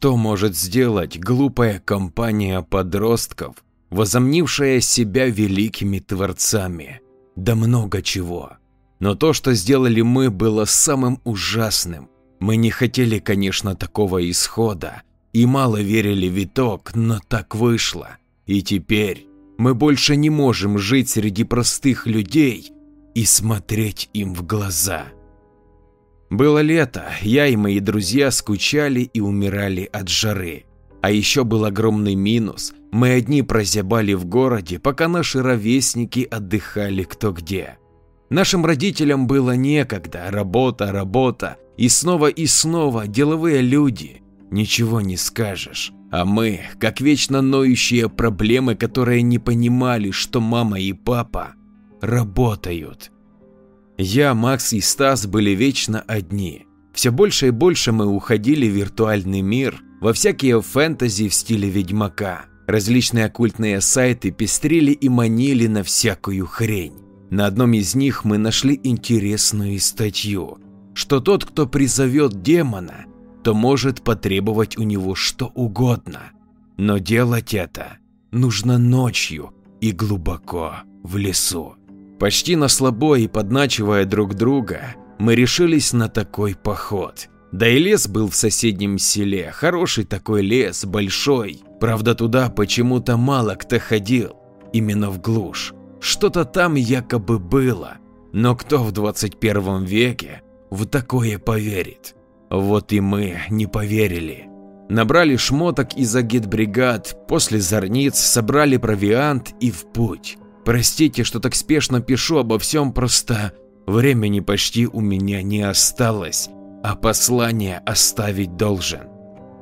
Что может сделать глупая компания подростков, возомнившая себя великими творцами? Да много чего. Но то, что сделали мы, было самым ужасным. Мы не хотели, конечно, такого исхода и мало верили в итог, но так вышло. И теперь мы больше не можем жить среди простых людей и смотреть им в глаза. Было лето, я и мои друзья скучали и умирали от жары. А еще был огромный минус, мы одни прозябали в городе, пока наши ровесники отдыхали кто где. Нашим родителям было некогда, работа, работа, и снова и снова деловые люди, ничего не скажешь. А мы, как вечно ноющие проблемы, которые не понимали, что мама и папа работают. Я, Макс и Стас были вечно одни. Все больше и больше мы уходили в виртуальный мир, во всякие фэнтези в стиле Ведьмака. Различные оккультные сайты пестрили и манили на всякую хрень. На одном из них мы нашли интересную статью, что тот, кто призовет демона, то может потребовать у него что угодно. Но делать это нужно ночью и глубоко в лесу. Почти на слабо и подначивая друг друга, мы решились на такой поход. Да и лес был в соседнем селе, хороший такой лес, большой. Правда, туда почему-то мало кто ходил, именно в глушь. Что-то там якобы было, но кто в 21 веке в такое поверит? Вот и мы не поверили. Набрали шмоток из агитбригад, после зорниц собрали провиант и в путь. Простите, что так спешно пишу обо всем, просто времени почти у меня не осталось, а послание оставить должен.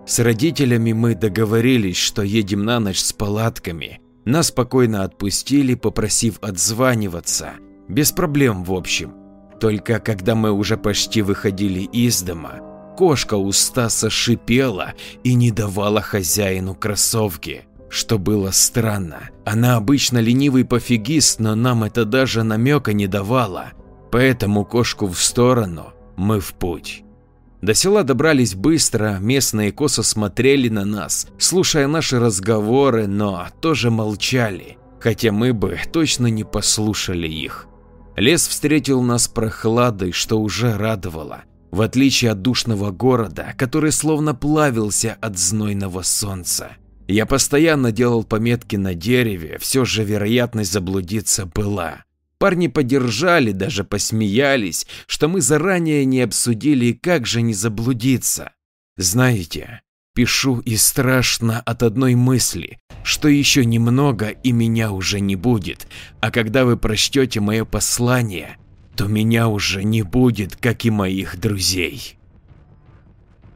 С родителями мы договорились, что едем на ночь с палатками. Нас спокойно отпустили, попросив отзваниваться. Без проблем в общем. Только когда мы уже почти выходили из дома, кошка у Стаса шипела и не давала хозяину кроссовки, что было странно. Она обычно ленивый пофигист, но нам это даже намека не давала, поэтому кошку в сторону, мы в путь. До села добрались быстро, местные косо смотрели на нас, слушая наши разговоры, но тоже молчали, хотя мы бы точно не послушали их. Лес встретил нас прохладой, что уже радовало в отличие от душного города, который словно плавился от знойного солнца. Я постоянно делал пометки на дереве, все же вероятность заблудиться была. Парни поддержали, даже посмеялись, что мы заранее не обсудили, как же не заблудиться. Знаете, пишу и страшно от одной мысли, что еще немного и меня уже не будет, а когда вы прочтете мое послание, то меня уже не будет, как и моих друзей.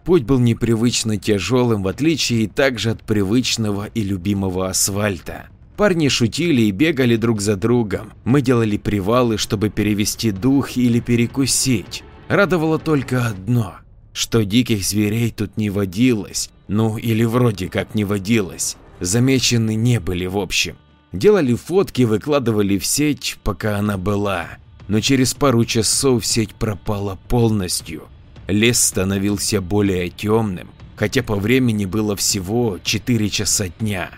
Путь был непривычно тяжелым, в отличие также от привычного и любимого асфальта. Парни шутили и бегали друг за другом. Мы делали привалы, чтобы перевести дух или перекусить. Радовало только одно, что диких зверей тут не водилось, ну или вроде как не водилось. Замечены не были в общем. Делали фотки, выкладывали в сеть, пока она была но через пару часов сеть пропала полностью. Лес становился более темным, хотя по времени было всего 4 часа дня.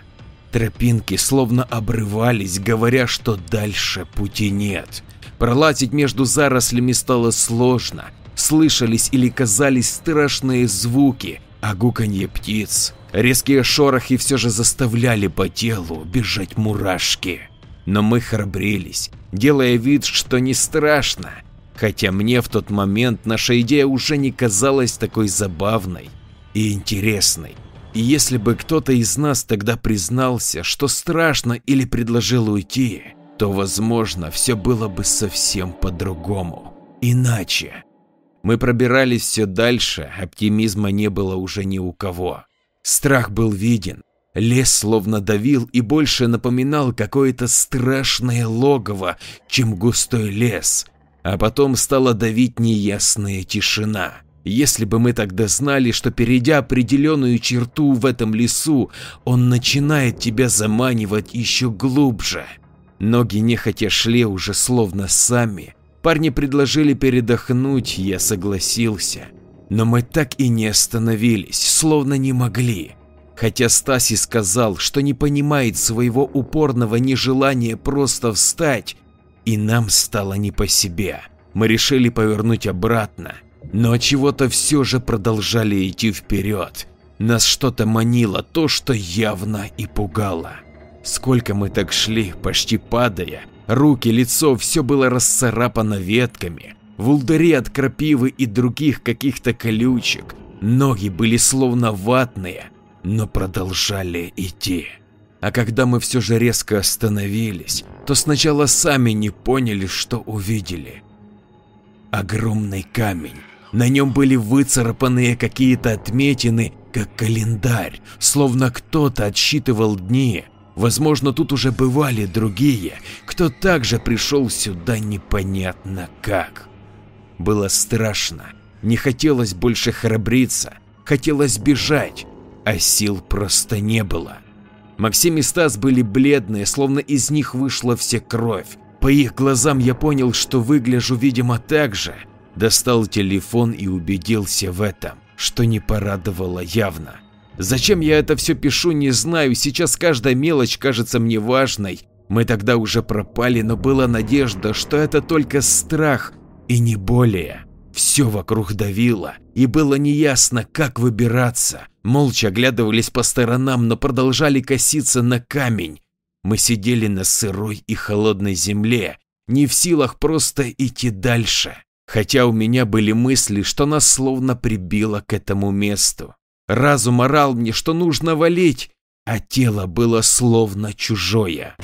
Тропинки словно обрывались, говоря, что дальше пути нет. Пролазить между зарослями стало сложно, слышались или казались страшные звуки, а гуканье птиц. Резкие шорохи все же заставляли по телу бежать мурашки. Но мы храбрились, делая вид, что не страшно, хотя мне в тот момент наша идея уже не казалась такой забавной и интересной. И если бы кто-то из нас тогда признался, что страшно или предложил уйти, то, возможно, все было бы совсем по-другому. Иначе. Мы пробирались все дальше, оптимизма не было уже ни у кого. Страх был виден, Лес словно давил и больше напоминал какое-то страшное логово, чем густой лес. А потом стала давить неясная тишина. Если бы мы тогда знали, что перейдя определенную черту в этом лесу, он начинает тебя заманивать еще глубже. Ноги нехотя шли уже словно сами. Парни предложили передохнуть, я согласился. Но мы так и не остановились, словно не могли. Хотя Стаси сказал, что не понимает своего упорного нежелания просто встать, и нам стало не по себе. Мы решили повернуть обратно, но чего-то все же продолжали идти вперед. Нас что-то манило, то, что явно и пугало. Сколько мы так шли, почти падая, руки, лицо, все было расцарапано ветками, вулдари от крапивы и других каких-то колючек, ноги были словно ватные, но продолжали идти. А когда мы все же резко остановились, то сначала сами не поняли, что увидели. Огромный камень. На нем были выцарапанные какие-то отметины, как календарь, словно кто-то отсчитывал дни. Возможно, тут уже бывали другие, кто также пришел сюда непонятно как. Было страшно, не хотелось больше храбриться, хотелось бежать, а сил просто не было. Максим и Стас были бледные, словно из них вышла вся кровь. По их глазам я понял, что выгляжу, видимо, так же. Достал телефон и убедился в этом, что не порадовало явно. Зачем я это все пишу, не знаю, сейчас каждая мелочь кажется мне важной. Мы тогда уже пропали, но была надежда, что это только страх и не более. Все вокруг давило, и было неясно, как выбираться. Молча оглядывались по сторонам, но продолжали коситься на камень. Мы сидели на сырой и холодной земле, не в силах просто идти дальше. Хотя у меня были мысли, что нас словно прибило к этому месту. Разум орал мне, что нужно валить, а тело было словно чужое.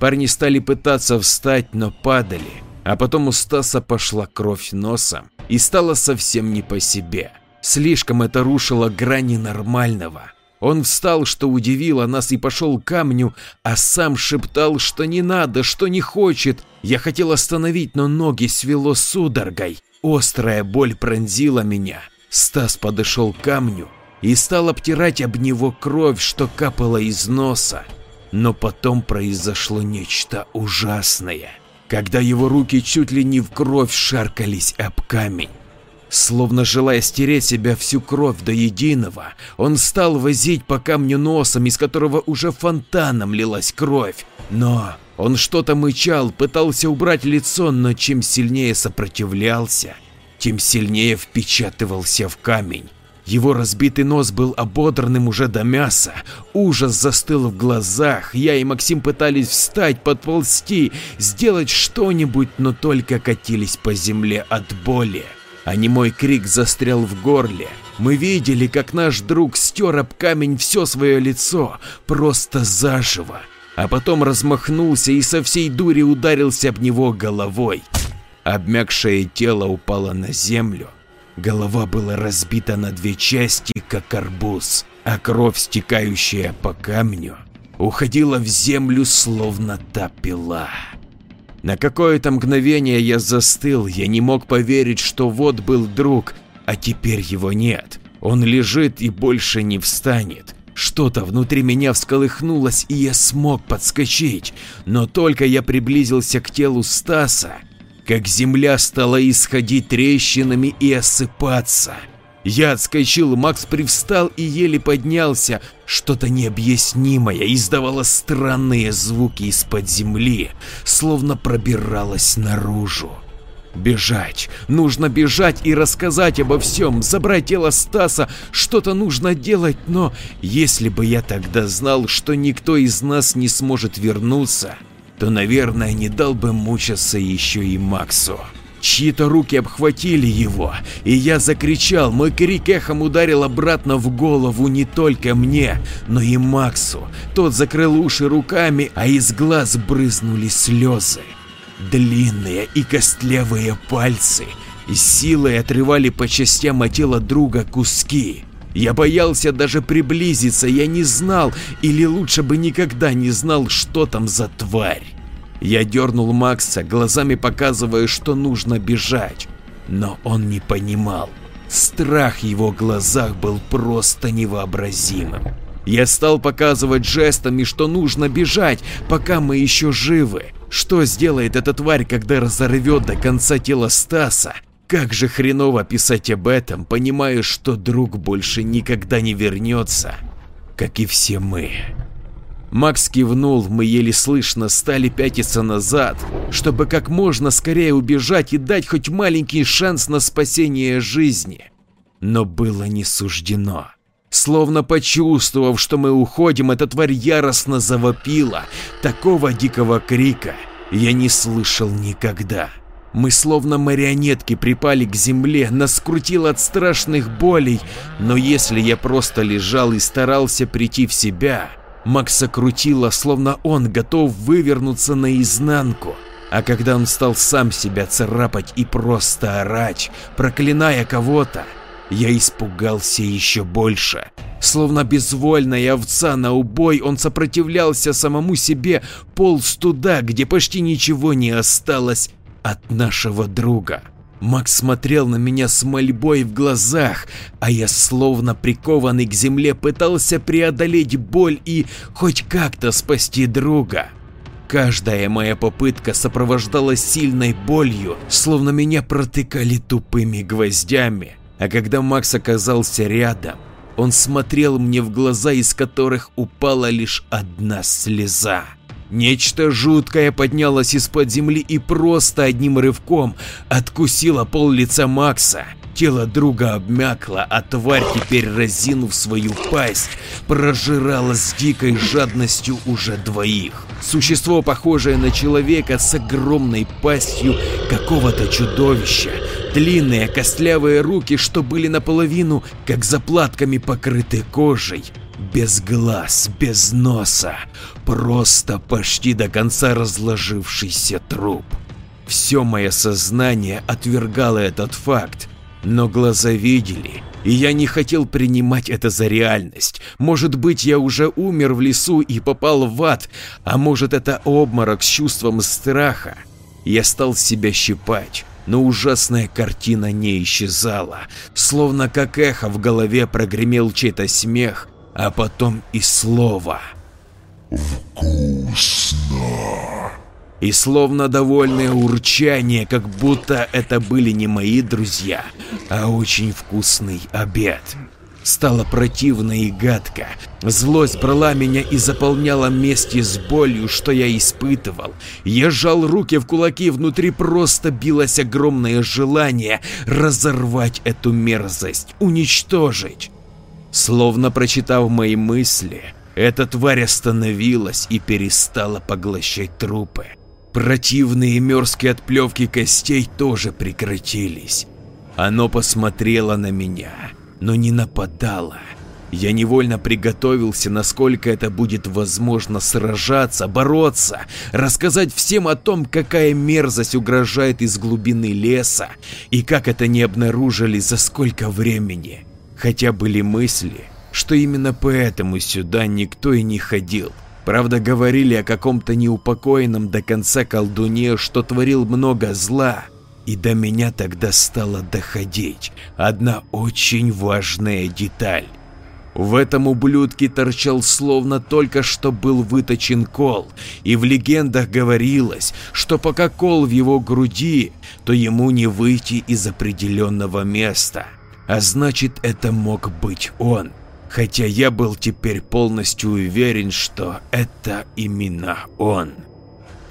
Парни стали пытаться встать, но падали, а потом у Стаса пошла кровь носом и стало совсем не по себе. Слишком это рушило грани нормального. Он встал, что удивило нас, и пошел к камню, а сам шептал, что не надо, что не хочет. Я хотел остановить, но ноги свело судорогой. Острая боль пронзила меня. Стас подошел к камню и стал обтирать об него кровь, что капала из носа. Но потом произошло нечто ужасное когда его руки чуть ли не в кровь шаркались об камень. Словно желая стереть себя всю кровь до единого, он стал возить по камню носом, из которого уже фонтаном лилась кровь. Но он что-то мычал, пытался убрать лицо, но чем сильнее сопротивлялся, тем сильнее впечатывался в камень. Его разбитый нос был ободранным уже до мяса, ужас застыл в глазах, я и Максим пытались встать, подползти, сделать что-нибудь, но только катились по земле от боли. А немой крик застрял в горле. Мы видели, как наш друг стер об камень все свое лицо, просто заживо, а потом размахнулся и со всей дури ударился об него головой. Обмякшее тело упало на землю, Голова была разбита на две части, как арбуз, а кровь, стекающая по камню, уходила в землю, словно та пила. На какое-то мгновение я застыл, я не мог поверить, что вот был друг, а теперь его нет. Он лежит и больше не встанет. Что-то внутри меня всколыхнулось, и я смог подскочить, но только я приблизился к телу Стаса, как земля стала исходить трещинами и осыпаться. Я отскочил, Макс привстал и еле поднялся. Что-то необъяснимое издавало странные звуки из-под земли, словно пробиралось наружу. Бежать, нужно бежать и рассказать обо всем, забрать тело Стаса, что-то нужно делать, но если бы я тогда знал, что никто из нас не сможет вернуться, то, наверное, не дал бы мучиться еще и Максу. Чьи-то руки обхватили его, и я закричал, мой крик эхом ударил обратно в голову не только мне, но и Максу. Тот закрыл уши руками, а из глаз брызнули слезы. Длинные и костлявые пальцы силой отрывали по частям от тела друга куски. Я боялся даже приблизиться, я не знал, или лучше бы никогда не знал, что там за тварь. Я дернул Макса, глазами показывая, что нужно бежать, но он не понимал. Страх в его глазах был просто невообразимым. Я стал показывать жестами, что нужно бежать, пока мы еще живы. Что сделает эта тварь, когда разорвет до конца тело Стаса? как же хреново писать об этом, понимая, что друг больше никогда не вернется, как и все мы. Макс кивнул, мы еле слышно стали пятиться назад, чтобы как можно скорее убежать и дать хоть маленький шанс на спасение жизни. Но было не суждено. Словно почувствовав, что мы уходим, эта тварь яростно завопила. Такого дикого крика я не слышал никогда. Мы словно марионетки припали к земле, нас скрутило от страшных болей, но если я просто лежал и старался прийти в себя, Макса крутило, словно он готов вывернуться наизнанку. А когда он стал сам себя царапать и просто орать, проклиная кого-то, я испугался еще больше. Словно безвольная овца на убой, он сопротивлялся самому себе, полз туда, где почти ничего не осталось от нашего друга. Макс смотрел на меня с мольбой в глазах, а я словно прикованный к земле пытался преодолеть боль и хоть как-то спасти друга. Каждая моя попытка сопровождалась сильной болью, словно меня протыкали тупыми гвоздями. А когда Макс оказался рядом, он смотрел мне в глаза, из которых упала лишь одна слеза. Нечто жуткое поднялось из-под земли и просто одним рывком откусило пол лица Макса. Тело друга обмякло, а тварь, теперь разинув свою пасть, прожирала с дикой жадностью уже двоих. Существо, похожее на человека с огромной пастью какого-то чудовища, длинные костлявые руки, что были наполовину, как заплатками покрыты кожей, без глаз, без носа, просто почти до конца разложившийся труп. Все мое сознание отвергало этот факт, но глаза видели, и я не хотел принимать это за реальность. Может быть, я уже умер в лесу и попал в ад, а может это обморок с чувством страха. Я стал себя щипать, но ужасная картина не исчезала, словно как эхо в голове прогремел чей-то смех, а потом и слово. Вкусно. И словно довольное урчание, как будто это были не мои друзья, а очень вкусный обед. Стало противно и гадко. Злость брала меня и заполняла вместе с болью, что я испытывал. Я сжал руки в кулаки, внутри просто билось огромное желание разорвать эту мерзость, уничтожить. Словно прочитав мои мысли, эта тварь остановилась и перестала поглощать трупы. Противные мерзкие отплевки костей тоже прекратились. Оно посмотрело на меня, но не нападало. Я невольно приготовился, насколько это будет возможно сражаться, бороться, рассказать всем о том, какая мерзость угрожает из глубины леса и как это не обнаружили за сколько времени. Хотя были мысли, что именно поэтому сюда никто и не ходил. Правда, говорили о каком-то неупокоенном до конца колдуне, что творил много зла. И до меня тогда стало доходить одна очень важная деталь. В этом ублюдке торчал словно только что был выточен кол, и в легендах говорилось, что пока кол в его груди, то ему не выйти из определенного места. А значит, это мог быть он. Хотя я был теперь полностью уверен, что это именно он.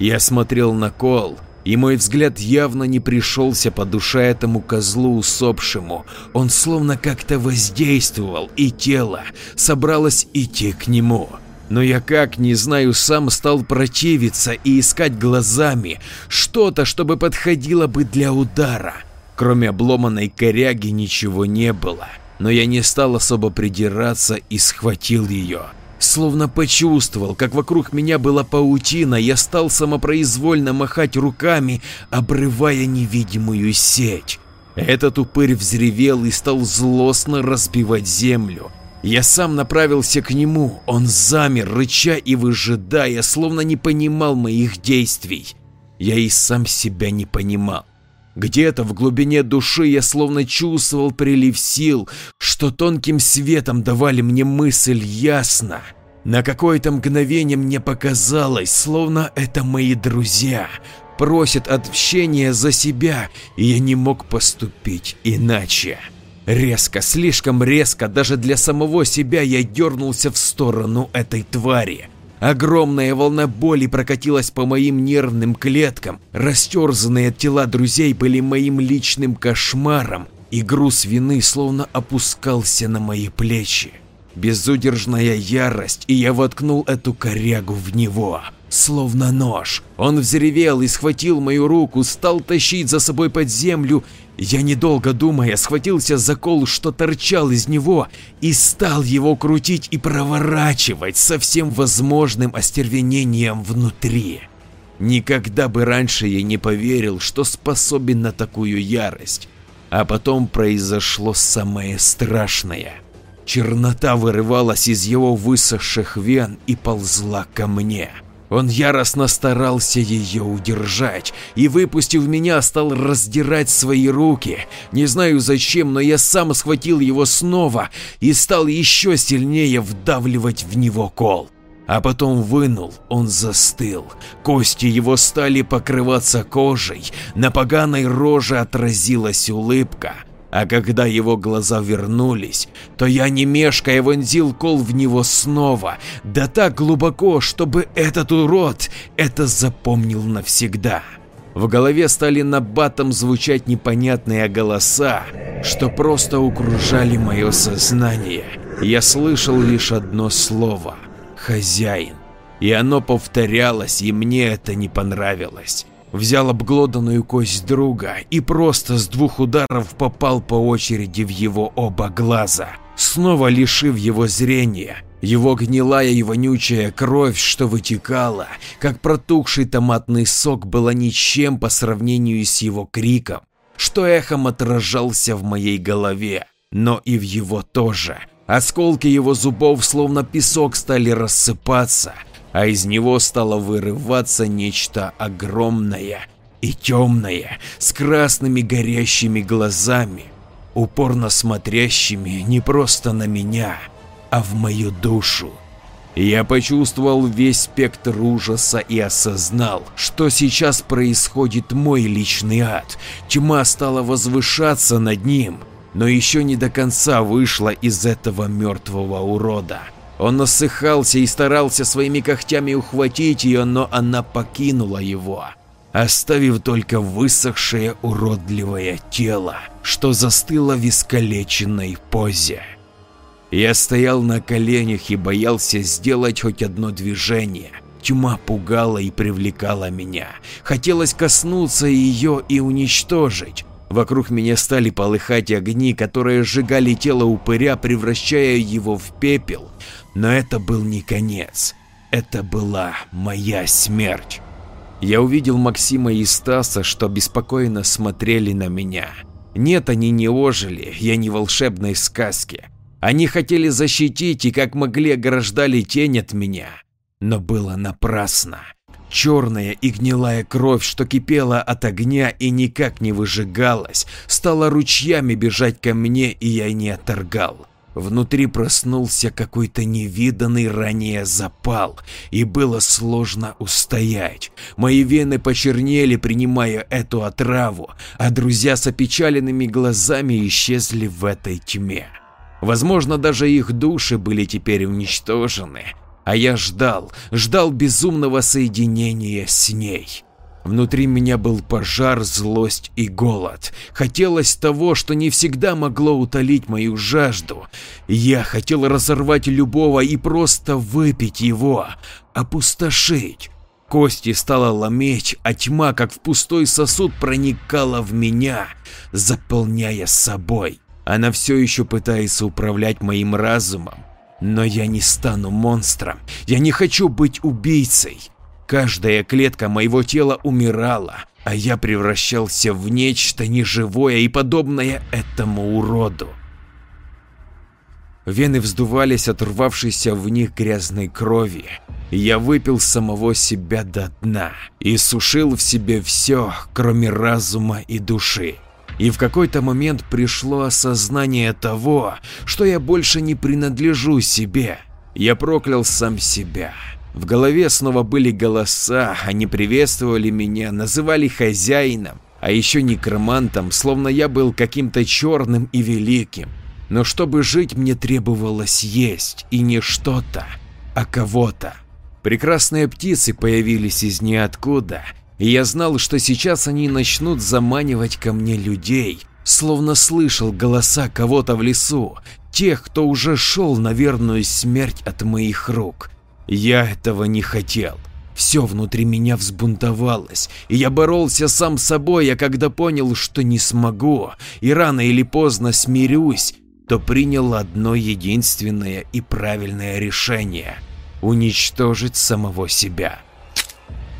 Я смотрел на Кол, и мой взгляд явно не пришелся по душе этому козлу усопшему. Он словно как-то воздействовал, и тело собралось идти к нему. Но я как, не знаю, сам стал противиться и искать глазами что-то, чтобы подходило бы для удара. Кроме обломанной коряги ничего не было, но я не стал особо придираться и схватил ее. Словно почувствовал, как вокруг меня была паутина, я стал самопроизвольно махать руками, обрывая невидимую сеть. Этот упырь взревел и стал злостно разбивать землю. Я сам направился к нему, он замер, рыча и выжидая, словно не понимал моих действий. Я и сам себя не понимал. Где-то в глубине души я словно чувствовал прилив сил, что тонким светом давали мне мысль ясно. На какое-то мгновение мне показалось, словно это мои друзья, просит отмщения за себя, и я не мог поступить иначе. Резко, слишком резко, даже для самого себя я дернулся в сторону этой твари. Огромная волна боли прокатилась по моим нервным клеткам, растерзанные тела друзей были моим личным кошмаром, и груз вины словно опускался на мои плечи. Безудержная ярость, и я воткнул эту корягу в него, словно нож. Он взревел и схватил мою руку, стал тащить за собой под землю. Я, недолго думая, схватился за кол, что торчал из него, и стал его крутить и проворачивать со всем возможным остервенением внутри. Никогда бы раньше я не поверил, что способен на такую ярость. А потом произошло самое страшное. Чернота вырывалась из его высохших вен и ползла ко мне. Он яростно старался ее удержать и, выпустив меня, стал раздирать свои руки. Не знаю зачем, но я сам схватил его снова и стал еще сильнее вдавливать в него кол. А потом вынул, он застыл. Кости его стали покрываться кожей, на поганой роже отразилась улыбка. А когда его глаза вернулись, то я не мешкая вонзил кол в него снова, да так глубоко, чтобы этот урод это запомнил навсегда. В голове стали набатом звучать непонятные голоса, что просто окружали мое сознание. Я слышал лишь одно слово – хозяин. И оно повторялось, и мне это не понравилось взял обглоданную кость друга и просто с двух ударов попал по очереди в его оба глаза, снова лишив его зрения. Его гнилая и вонючая кровь, что вытекала, как протухший томатный сок, была ничем по сравнению с его криком, что эхом отражался в моей голове, но и в его тоже. Осколки его зубов словно песок стали рассыпаться, а из него стало вырываться нечто огромное и темное, с красными горящими глазами, упорно смотрящими не просто на меня, а в мою душу. Я почувствовал весь спектр ужаса и осознал, что сейчас происходит мой личный ад. Тьма стала возвышаться над ним, но еще не до конца вышла из этого мертвого урода. Он насыхался и старался своими когтями ухватить ее, но она покинула его, оставив только высохшее уродливое тело, что застыло в искалеченной позе. Я стоял на коленях и боялся сделать хоть одно движение. Тьма пугала и привлекала меня. Хотелось коснуться ее и уничтожить. Вокруг меня стали полыхать огни, которые сжигали тело упыря, превращая его в пепел, но это был не конец, это была моя смерть. Я увидел Максима и Стаса, что беспокойно смотрели на меня. Нет, они не ожили, я не волшебной сказки. Они хотели защитить и как могли ограждали тень от меня. Но было напрасно. Черная и гнилая кровь, что кипела от огня и никак не выжигалась, стала ручьями бежать ко мне, и я не отторгал. Внутри проснулся какой-то невиданный ранее запал, и было сложно устоять. Мои вены почернели, принимая эту отраву, а друзья с опечаленными глазами исчезли в этой тьме. Возможно, даже их души были теперь уничтожены, а я ждал, ждал безумного соединения с ней. Внутри меня был пожар, злость и голод. Хотелось того, что не всегда могло утолить мою жажду. Я хотел разорвать любого и просто выпить его, опустошить. Кости стало лометь, а тьма, как в пустой сосуд, проникала в меня, заполняя собой. Она все еще пытается управлять моим разумом. Но я не стану монстром, я не хочу быть убийцей. Каждая клетка моего тела умирала, а я превращался в нечто неживое и подобное этому уроду. Вены вздувались от рвавшейся в них грязной крови. Я выпил самого себя до дна и сушил в себе все, кроме разума и души. И в какой-то момент пришло осознание того, что я больше не принадлежу себе. Я проклял сам себя. В голове снова были голоса, они приветствовали меня, называли хозяином, а еще некромантом, словно я был каким-то черным и великим. Но чтобы жить, мне требовалось есть, и не что-то, а кого-то. Прекрасные птицы появились из ниоткуда, и я знал, что сейчас они начнут заманивать ко мне людей, словно слышал голоса кого-то в лесу, тех, кто уже шел на верную смерть от моих рук. Я этого не хотел. Все внутри меня взбунтовалось, и я боролся сам с собой, а когда понял, что не смогу и рано или поздно смирюсь, то принял одно единственное и правильное решение – уничтожить самого себя.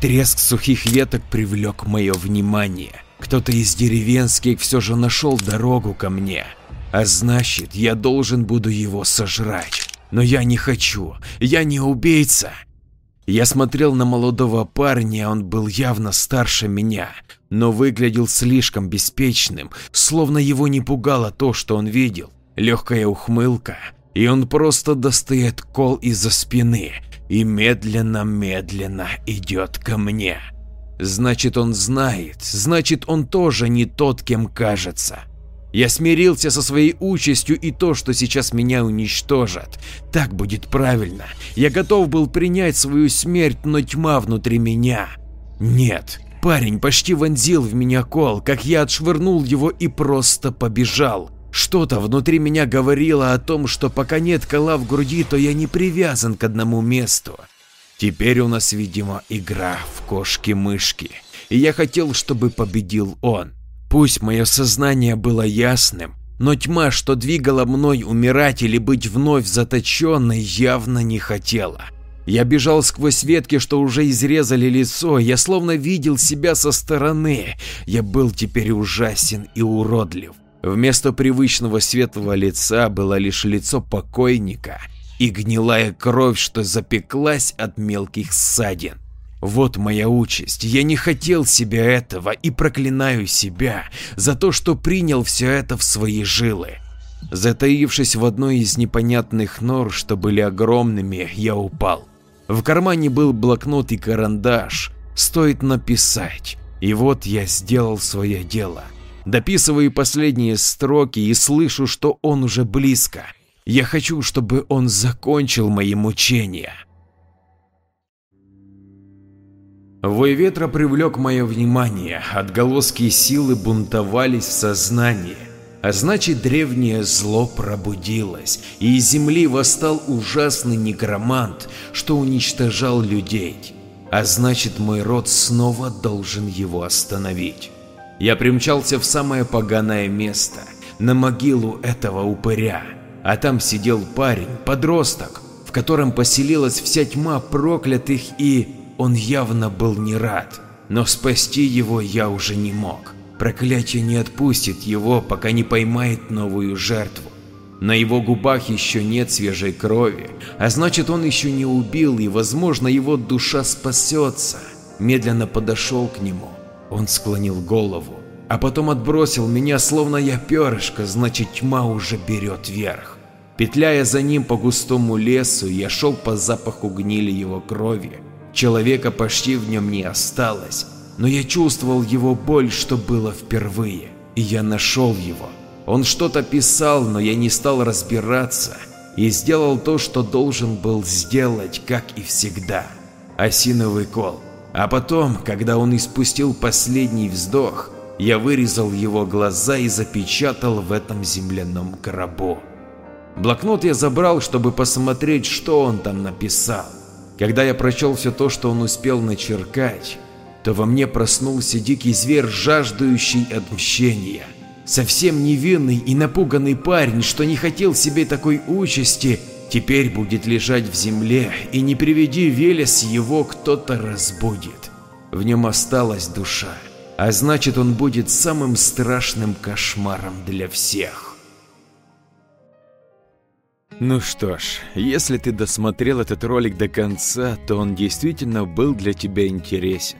Треск сухих веток привлек мое внимание. Кто-то из деревенских все же нашел дорогу ко мне, а значит, я должен буду его сожрать. Но я не хочу, я не убийца. Я смотрел на молодого парня, он был явно старше меня, но выглядел слишком беспечным, словно его не пугало то, что он видел. Легкая ухмылка, и он просто достает кол из-за спины и медленно-медленно идет ко мне. Значит, он знает, значит, он тоже не тот, кем кажется. Я смирился со своей участью и то, что сейчас меня уничтожат. Так будет правильно. Я готов был принять свою смерть, но тьма внутри меня. Нет, парень почти вонзил в меня кол, как я отшвырнул его и просто побежал. Что-то внутри меня говорило о том, что пока нет кола в груди, то я не привязан к одному месту. Теперь у нас, видимо, игра в кошки-мышки, и я хотел, чтобы победил он. Пусть мое сознание было ясным, но тьма, что двигала мной умирать или быть вновь заточенной, явно не хотела. Я бежал сквозь ветки, что уже изрезали лицо, я словно видел себя со стороны, я был теперь ужасен и уродлив. Вместо привычного светлого лица было лишь лицо покойника и гнилая кровь, что запеклась от мелких ссадин. Вот моя участь, я не хотел себе этого и проклинаю себя за то, что принял все это в свои жилы. Затаившись в одной из непонятных нор, что были огромными, я упал. В кармане был блокнот и карандаш, стоит написать. И вот я сделал свое дело. Дописываю последние строки и слышу, что он уже близко. Я хочу, чтобы он закончил мои мучения. Вой ветра привлек мое внимание, отголоски силы бунтовались в сознании, а значит древнее зло пробудилось, и из земли восстал ужасный некромант, что уничтожал людей, а значит мой род снова должен его остановить. Я примчался в самое поганое место, на могилу этого упыря, а там сидел парень, подросток, в котором поселилась вся тьма проклятых и он явно был не рад, но спасти его я уже не мог. Проклятие не отпустит его, пока не поймает новую жертву. На его губах еще нет свежей крови, а значит он еще не убил и возможно его душа спасется. Медленно подошел к нему, он склонил голову, а потом отбросил меня словно я перышко, значит тьма уже берет верх. Петляя за ним по густому лесу, я шел по запаху гнили его крови, Человека почти в нем не осталось, но я чувствовал его боль, что было впервые, и я нашел его. Он что-то писал, но я не стал разбираться и сделал то, что должен был сделать, как и всегда. Осиновый кол. А потом, когда он испустил последний вздох, я вырезал его глаза и запечатал в этом земляном гробу. Блокнот я забрал, чтобы посмотреть, что он там написал. Когда я прочел все то, что он успел начеркать, то во мне проснулся дикий зверь, жаждущий отмщения. Совсем невинный и напуганный парень, что не хотел себе такой участи, теперь будет лежать в земле, и не приведи Велес его кто-то разбудит. В нем осталась душа, а значит он будет самым страшным кошмаром для всех. Ну что ж, если ты досмотрел этот ролик до конца, то он действительно был для тебя интересен.